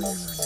Mm-hmm.